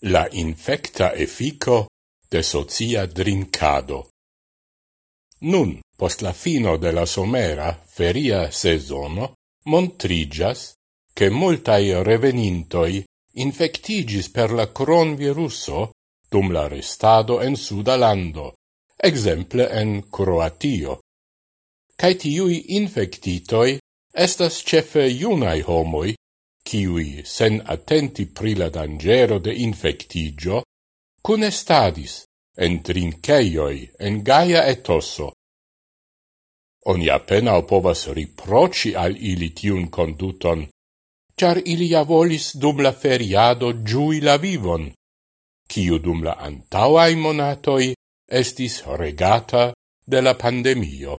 la infecta effico de socia drinkado. Nun, post la fino de la somera feria sezono, montrigas che multai revenintoi infectigis per la cronviruso dum la restado en suda lando, exemple en Croatio. Cai tiui infectitoi estas cefe iunai homoi kiui, sen attenti pri la dangero de infectigio, cun estadis en trinceioi, en gaia etosso. Oni appena povas riproci al ili tiun conduton, char ilia volis dum la feriado giui la vivon, kiu dum la antauai monatoi estis regata de la pandemio.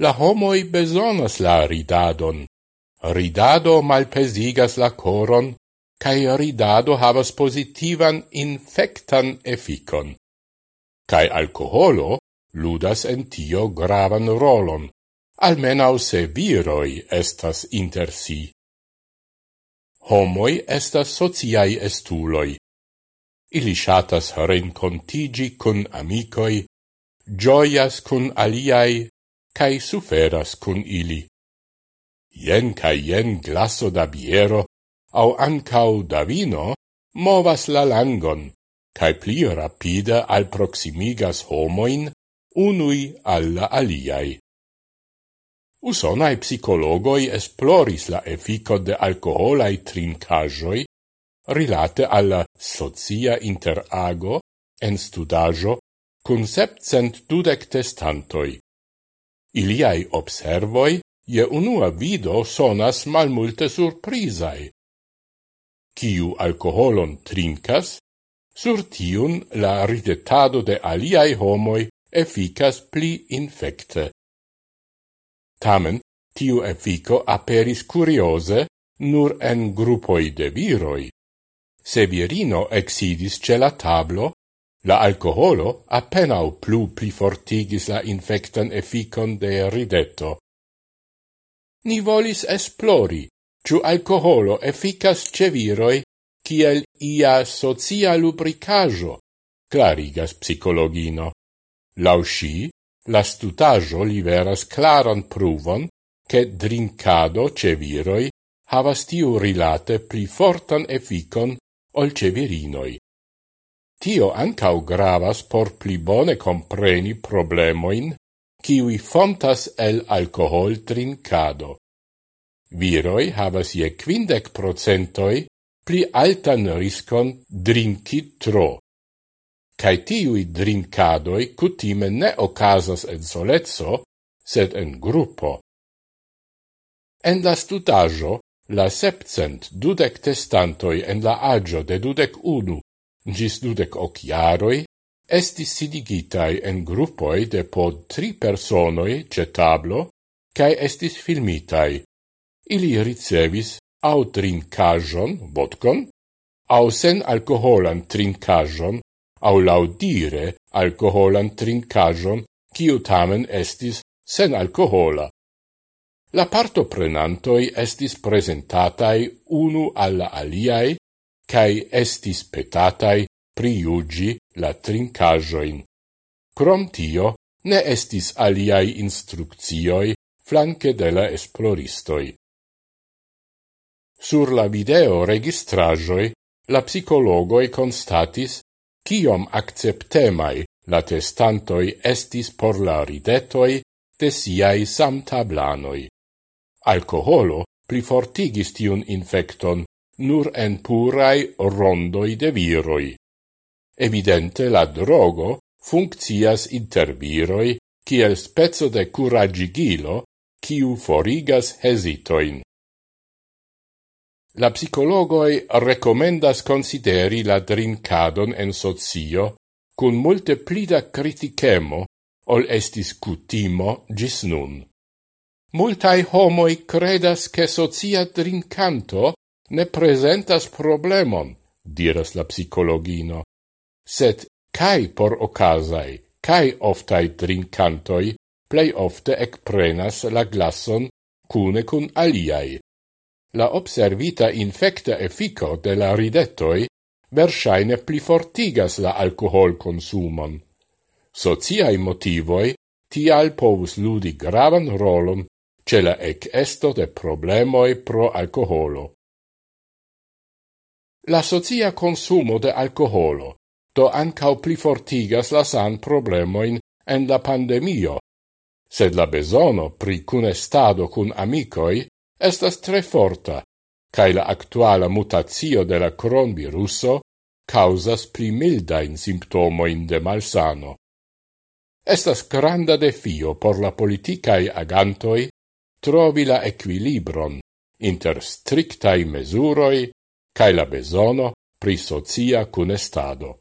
La homoi besonas la ridadon, Ridado malpesigas la coron, cae ridado havas positivan infectan efficon. Cae alcoholo ludas en tio gravan rolon, almenau se viroi estas inter si. Homoi estas sociai estuloi. Ili shatas rencontigi cun amicoi, gioias cun aliai, cae suferas cun ili jen ca jen glasso da biero au ancau da vino movas la langon, cae pli rapide al proximigas homoin unui alla aliai. Usonae psicologoi esploris la effico de alcoholai trincajoi rilate alla socia interago en studajo cun septcent dudec testantoi. Iliai observoi je unua vido sonas malmulte surprisai. Ciu alcoholon trincas, sur tiun la ridetado de aliai homoi efficas pli infecte. Tamen, tiu effico aperis curiose nur en gruppoi de viroi. Se virino exidis ce la tablo, la alcoholo appenao plu pli fortigis la infectan efficon de rideto. Ni volis esplori, ciu alcoholo efficas ce viroi ciel ia socia lubricajo, clarigas psicologino. Lau sci, la stutajo liveras claran pruvon che drincado ce viroi havas tiu rilate pli fortan efficon ol ce virinoi. Tio ancau gravas por pli bone compreni problemoin kiwi fontas el alcohol trincado. Viroi havas je quindec procentoi pli altan riscon drinki tro. Cai tiui drinkadoi cutime ne ocasas en solezzo, sed en gruppo. En la stutajo, la septcent dudec testantoi en la agio de dudec unu, gis dudec ociaroi, estis sidigitai en gruppoi de po tri personoi ce tablo, cae estis filmitai. Ili ricevis au trincajon, vodkon, au sen alcoholan trincajon, au laudire alcoholan trincajon, ciu tamen estis sen alcohola. La parto prenantoi estis presentatai unu alla aliai, cae estis petatai priugi la trincajoin. Crom tio, ne estis aliai instruccioi flanque de la esploristoi. Sur la video registrajoi, la psicologoi constatis kiom acceptemai la testantoi estis por la ridetoi de siai samtablanoi. Alcoholo plifortigis tiun infecton nur en purai rondoi de viroi. Evidente la drogo funccias inter viroi kiel spezzo de curagigilo kiu forigas hesitoin. La psicologoi recomendas consideri la drinkadon en socio cun multe plida criticemo ol estis cutimo gis nun. Multai homoi credas che socia drinkanto ne presentas problemon, diras la psicologino, set cae por ocasai, cae oftai trincantoi, plei ofte ecprenas la glasson cune cun aliai. La observita infecta effico de la ridetoi versaine pli fortigas la alcohol consumon. Sociai motivoi tial povus ludi gravan rolon ce la ec esto de problemoi pro alcoholo. La socia consumo de alcoholo do ancau plifortigas la san problemoin en la pandemio, sed la besono pri cunestado cun amicoi estas tre forta, cae la actuala mutatio de la cronviruso causas pli mildain simptomoin de malsano. Estas granda defio por la politicae agantoi trovi la equilibron inter strictai mesuroi cae la besono pri socia cunestado.